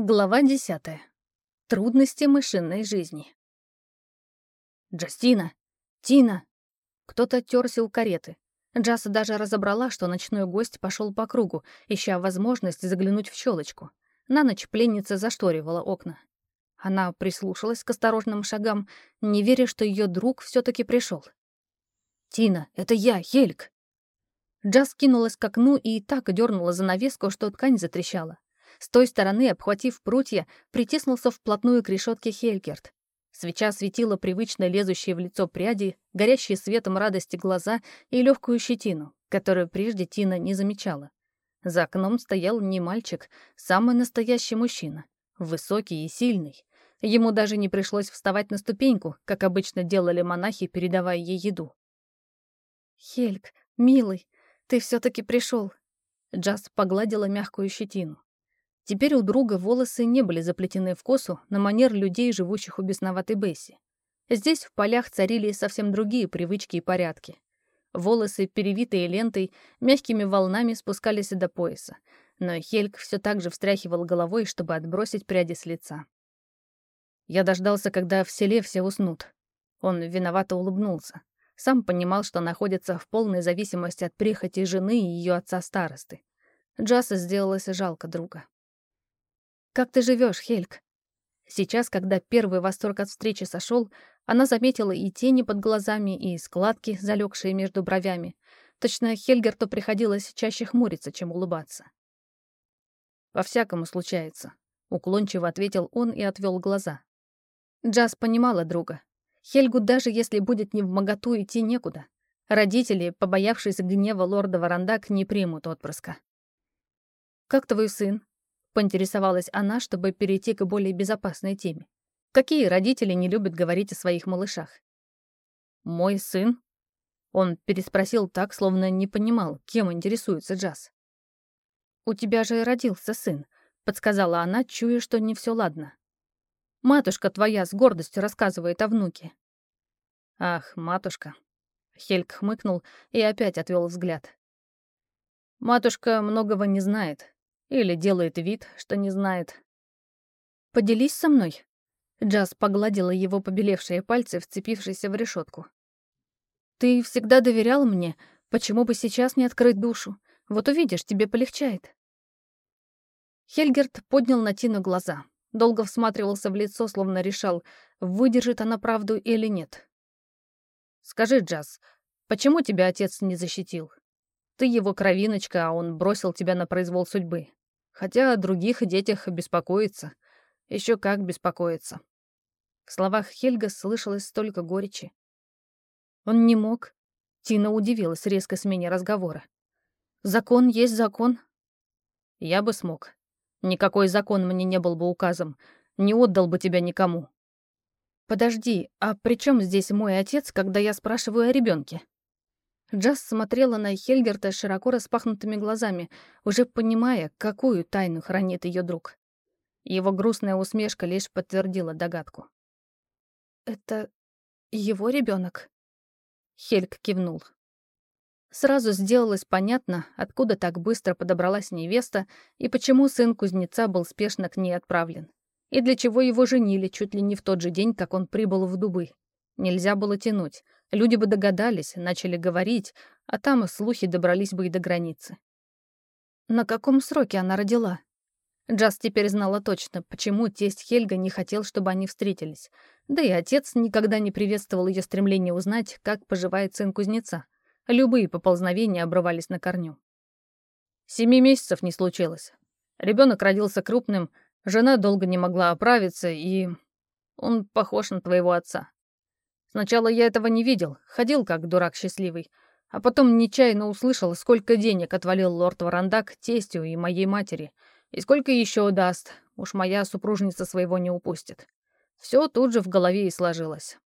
Глава десятая. Трудности мышиной жизни. «Джастина! Тина!» Кто-то терся у кареты. Джаса даже разобрала, что ночной гость пошел по кругу, ища возможность заглянуть в щелочку. На ночь пленница зашторивала окна. Она прислушалась к осторожным шагам, не веря, что ее друг все таки пришел. «Тина, это я, Хельк!» Джаз кинулась к окну и так дернула занавеску, что ткань затрещала. С той стороны, обхватив прутья, притиснулся вплотную к решетке Хелькерт. Свеча светила привычно лезущие в лицо пряди, горящие светом радости глаза и легкую щетину, которую прежде Тина не замечала. За окном стоял не мальчик, самый настоящий мужчина. Высокий и сильный. Ему даже не пришлось вставать на ступеньку, как обычно делали монахи, передавая ей еду. «Хельк, милый, ты все таки пришел. Джаз погладила мягкую щетину. Теперь у друга волосы не были заплетены в косу на манер людей, живущих у бесноватой Бесси. Здесь в полях царили совсем другие привычки и порядки. Волосы, перевитые лентой, мягкими волнами спускались до пояса, но Хельк все так же встряхивал головой, чтобы отбросить пряди с лица. Я дождался, когда в селе все уснут. Он виновато улыбнулся. Сам понимал, что находится в полной зависимости от прихоти жены и ее отца-старосты. Джаса сделалось жалко друга. «Как ты живешь, Хельк?» Сейчас, когда первый восторг от встречи сошел, она заметила и тени под глазами, и складки, залегшие между бровями. Точно Хельгерту приходилось чаще хмуриться, чем улыбаться. «По-всякому случается», — уклончиво ответил он и отвел глаза. Джаз понимала друга. Хельгу даже если будет не в моготу идти некуда. Родители, побоявшись гнева лорда Варандак, не примут отпрыска. «Как твой сын?» Поинтересовалась она, чтобы перейти к более безопасной теме. Какие родители не любят говорить о своих малышах? «Мой сын?» Он переспросил так, словно не понимал, кем интересуется Джаз. «У тебя же родился сын», — подсказала она, чуя, что не все ладно. «Матушка твоя с гордостью рассказывает о внуке». «Ах, матушка». Хельк хмыкнул и опять отвел взгляд. «Матушка многого не знает. Или делает вид, что не знает. «Поделись со мной». Джаз погладила его побелевшие пальцы, вцепившиеся в решетку. «Ты всегда доверял мне. Почему бы сейчас не открыть душу? Вот увидишь, тебе полегчает». Хельгерт поднял на Тину глаза. Долго всматривался в лицо, словно решал, выдержит она правду или нет. «Скажи, Джаз, почему тебя отец не защитил? Ты его кровиночка, а он бросил тебя на произвол судьбы. Хотя о других детях беспокоится. Еще как беспокоится. В словах Хельга слышалось столько горечи. Он не мог. Тина удивилась резко смене разговора. Закон есть закон. Я бы смог. Никакой закон мне не был бы указом. Не отдал бы тебя никому. Подожди, а при чем здесь мой отец, когда я спрашиваю о ребенке? Джаз смотрела на Хельгерта широко распахнутыми глазами, уже понимая, какую тайну хранит ее друг. Его грустная усмешка лишь подтвердила догадку. «Это его ребенок? Хельг кивнул. Сразу сделалось понятно, откуда так быстро подобралась невеста и почему сын кузнеца был спешно к ней отправлен. И для чего его женили чуть ли не в тот же день, как он прибыл в Дубы. Нельзя было тянуть. Люди бы догадались, начали говорить, а там и слухи добрались бы и до границы. На каком сроке она родила? Джаз теперь знала точно, почему тесть Хельга не хотел, чтобы они встретились. Да и отец никогда не приветствовал ее стремление узнать, как поживает сын кузнеца. Любые поползновения обрывались на корню. Семи месяцев не случилось. Ребенок родился крупным, жена долго не могла оправиться, и... Он похож на твоего отца. Сначала я этого не видел, ходил как дурак счастливый, а потом нечаянно услышал, сколько денег отвалил лорд Варандак тестю и моей матери, и сколько еще даст, уж моя супружница своего не упустит. Все тут же в голове и сложилось.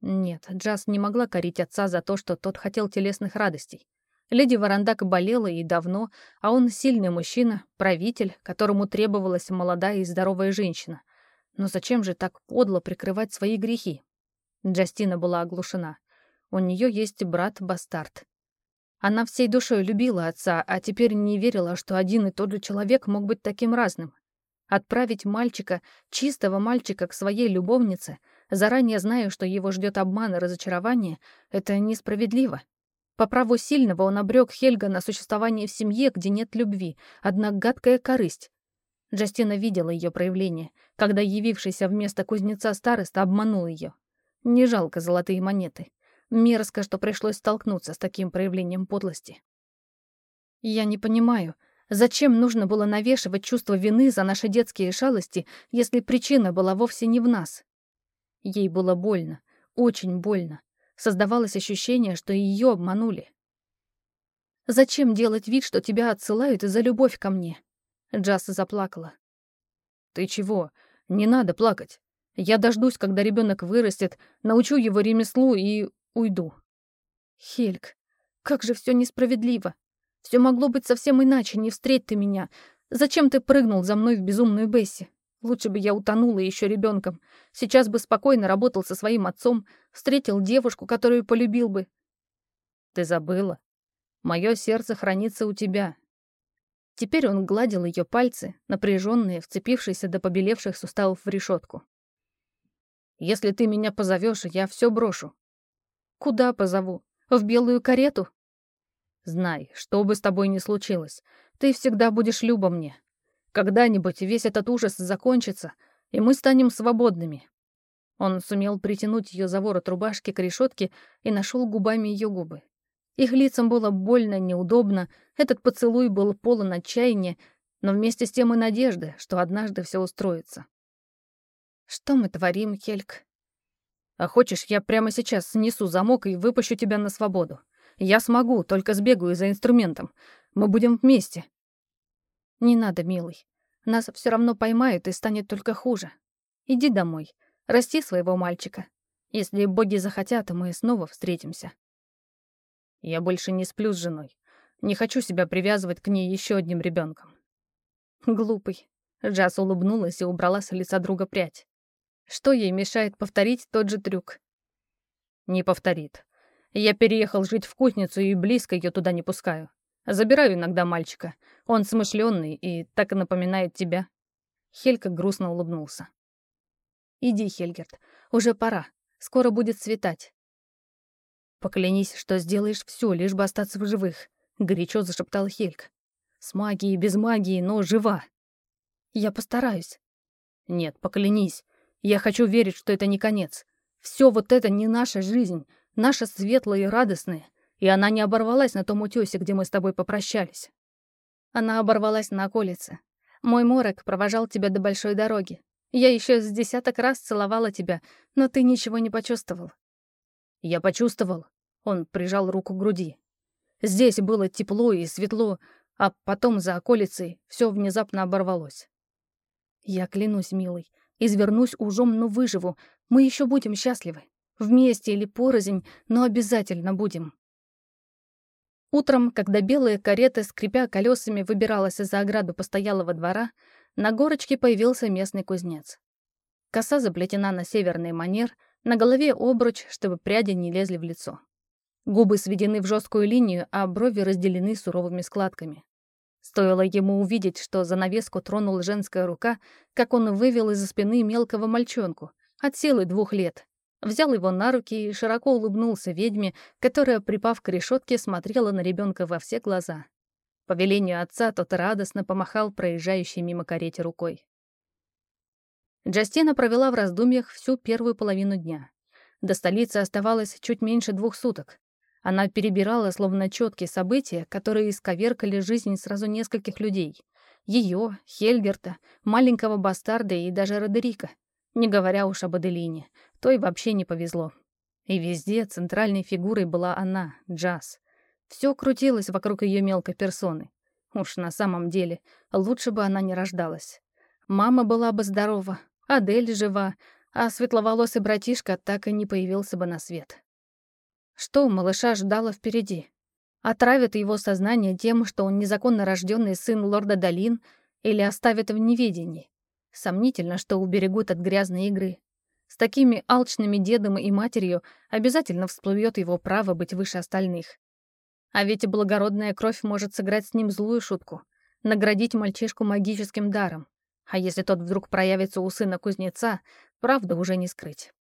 Нет, Джаз не могла корить отца за то, что тот хотел телесных радостей. Леди Варандак болела и давно, а он сильный мужчина, правитель, которому требовалась молодая и здоровая женщина. Но зачем же так подло прикрывать свои грехи? Джастина была оглушена. У нее есть брат-бастард. Она всей душой любила отца, а теперь не верила, что один и тот же человек мог быть таким разным. Отправить мальчика, чистого мальчика, к своей любовнице, заранее зная, что его ждет обман и разочарование, это несправедливо. По праву сильного он обрек Хельга на существование в семье, где нет любви, одна гадкая корысть. Джастина видела ее проявление, когда явившийся вместо кузнеца староста обманул ее. Не жалко золотые монеты. Мерзко, что пришлось столкнуться с таким проявлением подлости. Я не понимаю, зачем нужно было навешивать чувство вины за наши детские шалости, если причина была вовсе не в нас. Ей было больно, очень больно. Создавалось ощущение, что ее обманули. «Зачем делать вид, что тебя отсылают из-за любовь ко мне?» Джаз заплакала. «Ты чего? Не надо плакать. Я дождусь, когда ребенок вырастет, научу его ремеслу и уйду». «Хельг, как же все несправедливо. Все могло быть совсем иначе, не встреть ты меня. Зачем ты прыгнул за мной в безумную Бесси? Лучше бы я утонула еще ребенком. Сейчас бы спокойно работал со своим отцом, встретил девушку, которую полюбил бы. Ты забыла. Мое сердце хранится у тебя. Теперь он гладил ее пальцы, напряженные, вцепившиеся до побелевших суставов в решетку. Если ты меня позовешь, я все брошу. Куда позову? В белую карету? Знай, что бы с тобой ни случилось, ты всегда будешь Люба мне, когда-нибудь весь этот ужас закончится, и мы станем свободными. Он сумел притянуть ее за ворот рубашки к решетке и нашел губами ее губы. Их лицам было больно, неудобно, этот поцелуй был полон отчаяния, но вместе с тем и надежды, что однажды все устроится. «Что мы творим, Хельк?» «А хочешь, я прямо сейчас снесу замок и выпущу тебя на свободу? Я смогу, только сбегаю за инструментом. Мы будем вместе. «Не надо, милый. Нас все равно поймают и станет только хуже. Иди домой, расти своего мальчика. Если боги захотят, мы снова встретимся». «Я больше не сплю с женой. Не хочу себя привязывать к ней еще одним ребенком. «Глупый». Джаз улыбнулась и убрала с лица друга прядь. Что ей мешает повторить тот же трюк? «Не повторит. Я переехал жить в кузницу и близко ее туда не пускаю. Забираю иногда мальчика. Он смышленый и так и напоминает тебя». Хелька грустно улыбнулся. «Иди, Хельгерт, уже пора. Скоро будет светать». «Поклянись, что сделаешь все, лишь бы остаться в живых», — горячо зашептал Хельк. «С магией, без магии, но жива». «Я постараюсь». «Нет, поклянись. Я хочу верить, что это не конец. Все вот это не наша жизнь, наша светлая и радостная. И она не оборвалась на том утёсе, где мы с тобой попрощались. Она оборвалась на околице. Мой морок провожал тебя до большой дороги. Я еще с десяток раз целовала тебя, но ты ничего не почувствовал. Я почувствовал. Он прижал руку к груди. Здесь было тепло и светло, а потом за околицей все внезапно оборвалось. Я клянусь, милый, извернусь ужом, но выживу. Мы еще будем счастливы. Вместе или порознь, но обязательно будем. Утром, когда белая карета, скрипя колесами, выбиралась из-за ограду постоялого двора, на горочке появился местный кузнец. Коса заплетена на северный манер, на голове обруч, чтобы пряди не лезли в лицо. Губы сведены в жесткую линию, а брови разделены суровыми складками. Стоило ему увидеть, что занавеску тронула женская рука, как он вывел из-за спины мелкого мальчонку, от силы двух лет, взял его на руки и широко улыбнулся ведьме, которая, припав к решетке, смотрела на ребенка во все глаза. По велению отца тот радостно помахал проезжающей мимо карете рукой. Джастина провела в раздумьях всю первую половину дня. До столицы оставалось чуть меньше двух суток. Она перебирала словно четкие события, которые исковеркали жизнь сразу нескольких людей. Ее, Хельгерта, маленького бастарда и даже Родерика. Не говоря уж об Аделине, той вообще не повезло. И везде центральной фигурой была она, Джаз. Все крутилось вокруг ее мелкой персоны. Уж на самом деле, лучше бы она не рождалась. Мама была бы здорова, Адель жива, а светловолосый братишка так и не появился бы на свет. Что малыша ждало впереди? Отравят его сознание тем, что он незаконно рожденный сын лорда Долин, или оставят в неведении? Сомнительно, что уберегут от грязной игры. С такими алчными дедом и матерью обязательно всплывет его право быть выше остальных. А ведь благородная кровь может сыграть с ним злую шутку, наградить мальчишку магическим даром. А если тот вдруг проявится у сына кузнеца, правда уже не скрыть.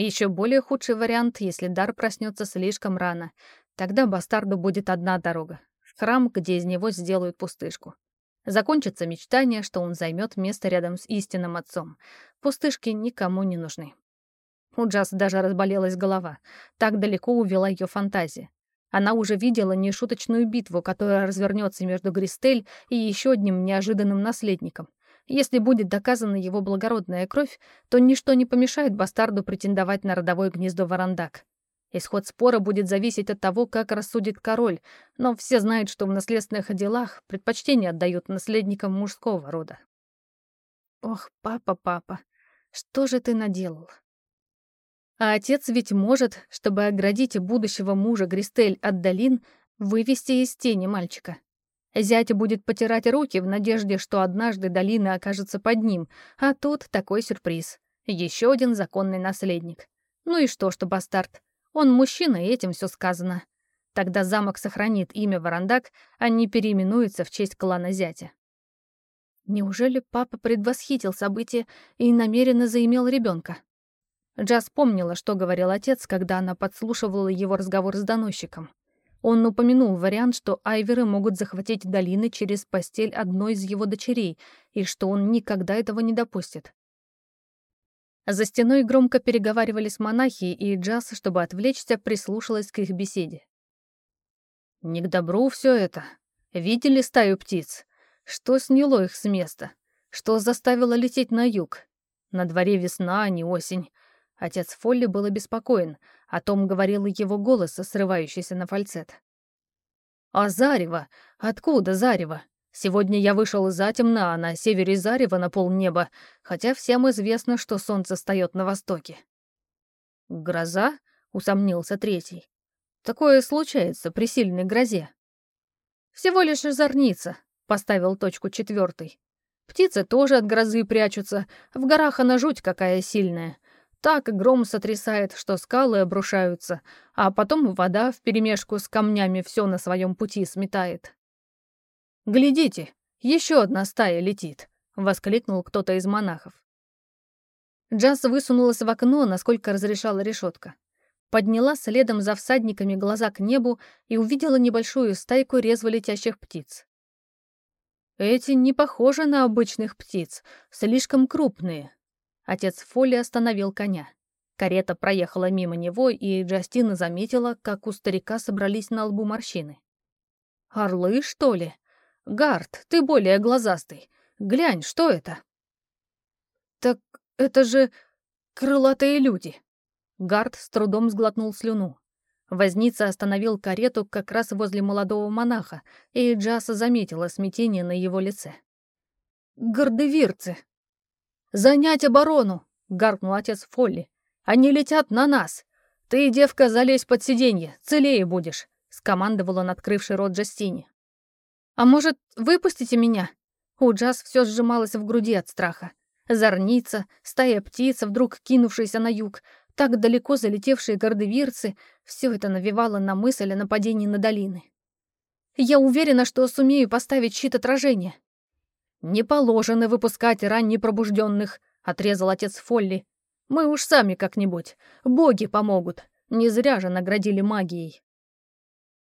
Еще более худший вариант, если дар проснется слишком рано. Тогда бастарду будет одна дорога — храм, где из него сделают пустышку. Закончится мечтание, что он займет место рядом с истинным отцом. Пустышки никому не нужны. У Джаз даже разболелась голова. Так далеко увела ее фантазия. Она уже видела нешуточную битву, которая развернется между Гристель и еще одним неожиданным наследником. Если будет доказана его благородная кровь, то ничто не помешает бастарду претендовать на родовое гнездо Варандак. Исход спора будет зависеть от того, как рассудит король, но все знают, что в наследственных делах предпочтение отдают наследникам мужского рода. Ох, папа, папа, что же ты наделал? А отец ведь может, чтобы оградить будущего мужа Гристель от долин, вывести из тени мальчика. Зять будет потирать руки в надежде, что однажды долина окажется под ним, а тут такой сюрприз. Еще один законный наследник. Ну и что, что бастард? Он мужчина, и этим все сказано. Тогда замок сохранит имя Варандак, а не переименуется в честь клана зятя. Неужели папа предвосхитил события и намеренно заимел ребенка? Джаз помнила, что говорил отец, когда она подслушивала его разговор с доносчиком. Он упомянул вариант, что айверы могут захватить долины через постель одной из его дочерей, и что он никогда этого не допустит. За стеной громко переговаривались монахи, и Джаз, чтобы отвлечься, прислушалась к их беседе. «Не к добру все это. Видели стаю птиц? Что сняло их с места? Что заставило лететь на юг? На дворе весна, а не осень. Отец Фолли был обеспокоен. О том говорил его голос, срывающийся на фальцет. «А зарево? Откуда зарево? Сегодня я вышел затемно, а на севере зарево на полнеба, хотя всем известно, что солнце встает на востоке». «Гроза?» — усомнился третий. «Такое случается при сильной грозе». «Всего лишь зорница», — поставил точку четвертый. «Птицы тоже от грозы прячутся. В горах она жуть какая сильная. Так гром сотрясает, что скалы обрушаются, а потом вода вперемешку с камнями все на своем пути сметает. «Глядите, еще одна стая летит!» — воскликнул кто-то из монахов. Джаз высунулась в окно, насколько разрешала решетка. Подняла следом за всадниками глаза к небу и увидела небольшую стайку резво летящих птиц. Эти не похожи на обычных птиц, слишком крупные, Отец Фолли остановил коня. Карета проехала мимо него, и Джастина заметила, как у старика собрались на лбу морщины. «Орлы, что ли? Гард, ты более глазастый. Глянь, что это?» «Так это же крылатые люди!» Гард с трудом сглотнул слюну. Возница остановил карету как раз возле молодого монаха, и Джаса заметила смятение на его лице. «Гордевирцы!» «Занять оборону!» — гаркнул отец Фолли. «Они летят на нас! Ты, девка, залезь под сиденье, целее будешь!» — скомандовал он, открывший рот Джастине. «А может, выпустите меня?» У Джаз все сжималось в груди от страха. Зорница, стая птиц, вдруг кинувшаяся на юг, так далеко залетевшие гордевирцы — все это навевало на мысль о нападении на долины. «Я уверена, что сумею поставить щит отражения», «Не положено выпускать раннепробужденных», — отрезал отец Фолли. «Мы уж сами как-нибудь. Боги помогут. Не зря же наградили магией».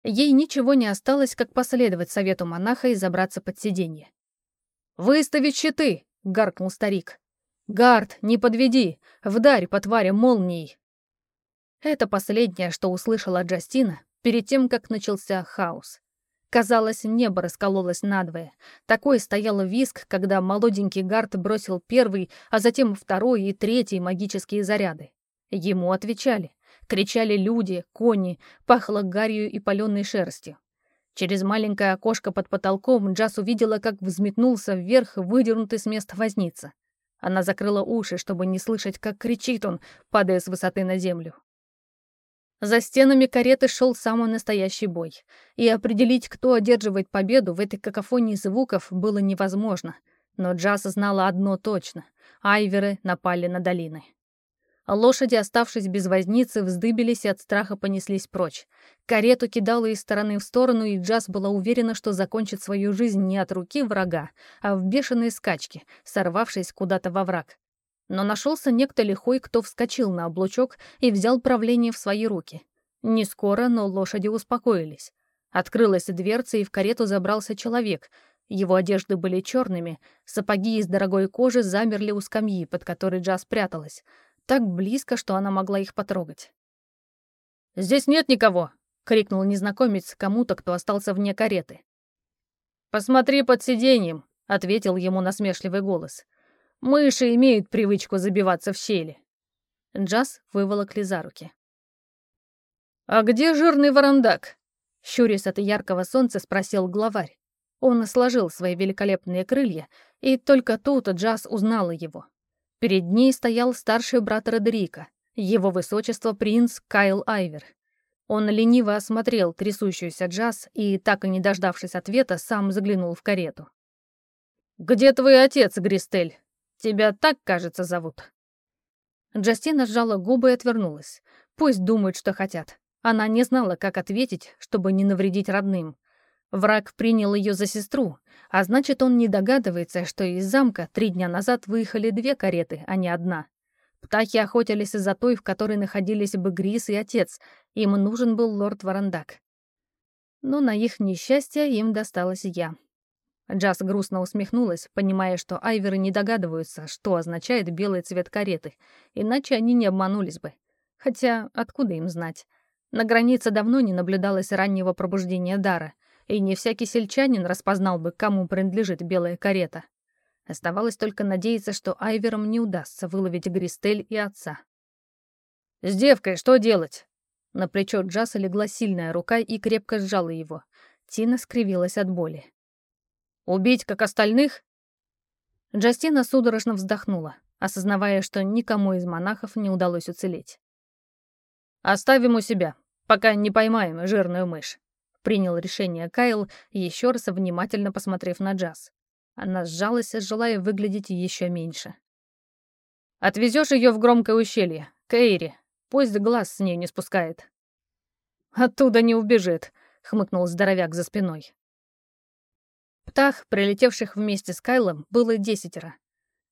Ей ничего не осталось, как последовать совету монаха и забраться под сиденье. «Выставить щиты!» — гаркнул старик. «Гард, не подведи! Вдарь по твари молнией!» Это последнее, что услышала Джастина перед тем, как начался хаос. Казалось, небо раскололось надвое. Такой стоял виск, когда молоденький Гарт бросил первый, а затем второй и третий магические заряды. Ему отвечали. Кричали люди, кони, пахло гарью и паленой шерстью. Через маленькое окошко под потолком Джаз увидела, как взметнулся вверх выдернутый с места возница. Она закрыла уши, чтобы не слышать, как кричит он, падая с высоты на землю. За стенами кареты шел самый настоящий бой, и определить, кто одерживает победу в этой какофонии звуков, было невозможно. Но Джаз знала одно точно — айверы напали на долины. Лошади, оставшись без возницы, вздыбились и от страха понеслись прочь. Карету кидало из стороны в сторону, и Джаз была уверена, что закончит свою жизнь не от руки врага, а в бешеной скачке, сорвавшись куда-то во враг. Но нашелся некто лихой, кто вскочил на облучок и взял правление в свои руки. Не скоро, но лошади успокоились. Открылась дверца, и в карету забрался человек. Его одежды были черными, сапоги из дорогой кожи замерли у скамьи, под которой Джаз пряталась. Так близко, что она могла их потрогать. «Здесь нет никого!» — крикнул незнакомец кому-то, кто остался вне кареты. «Посмотри под сиденьем!» — ответил ему насмешливый голос. «Мыши имеют привычку забиваться в щели». Джаз выволокли за руки. «А где жирный варандак?» Щурясь от яркого солнца, спросил главарь. Он сложил свои великолепные крылья, и только тут Джаз узнала его. Перед ней стоял старший брат Родерика, его высочество принц Кайл Айвер. Он лениво осмотрел трясущуюся Джаз и, так и не дождавшись ответа, сам заглянул в карету. «Где твой отец, Гристель? Тебя так, кажется, зовут?» Джастина сжала губы и отвернулась. Пусть думают, что хотят. Она не знала, как ответить, чтобы не навредить родным. Враг принял ее за сестру, а значит, он не догадывается, что из замка три дня назад выехали две кареты, а не одна. Птахи охотились за той, в которой находились бы Грис и отец. Им нужен был лорд Варандак. Но на их несчастье им досталась я. Джаз грустно усмехнулась, понимая, что айверы не догадываются, что означает белый цвет кареты, иначе они не обманулись бы. Хотя откуда им знать? На границе давно не наблюдалось раннего пробуждения дара, и не всякий сельчанин распознал бы, кому принадлежит белая карета. Оставалось только надеяться, что Айверам не удастся выловить Гристель и отца. «С девкой что делать?» На плечо Джаса легла сильная рука и крепко сжала его. Тина скривилась от боли. «Убить, как остальных?» Джастина судорожно вздохнула, осознавая, что никому из монахов не удалось уцелеть. «Оставим у себя, пока не поймаем жирную мышь», — принял решение Кайл, еще раз внимательно посмотрев на Джаз. Она сжалась, желая выглядеть еще меньше. «Отвезешь ее в громкое ущелье, к. Пусть глаз с ней не спускает». «Оттуда не убежит», — хмыкнул здоровяк за спиной. Птах, прилетевших вместе с Кайлом, было десятеро.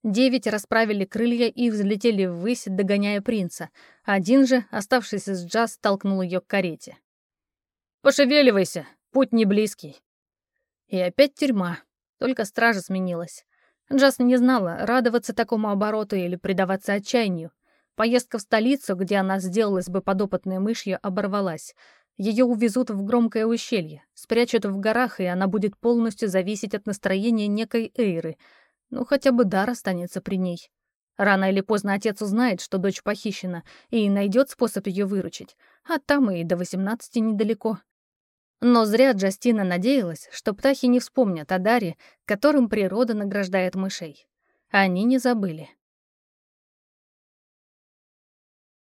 Девять расправили крылья и взлетели ввысь, догоняя принца. Один же, оставшийся с Джаз, толкнул ее к карете. «Пошевеливайся, путь не близкий». И опять тюрьма, только стража сменилась. Джаз не знала, радоваться такому обороту или предаваться отчаянию. Поездка в столицу, где она сделалась бы подопытной мышью, оборвалась. Ее увезут в громкое ущелье, спрячут в горах, и она будет полностью зависеть от настроения некой Эйры — ну, хотя бы дар останется при ней. Рано или поздно отец узнает, что дочь похищена, и найдет способ ее выручить, а там и до 18 недалеко. Но зря Джастина надеялась, что птахи не вспомнят о даре, которым природа награждает мышей. Они не забыли.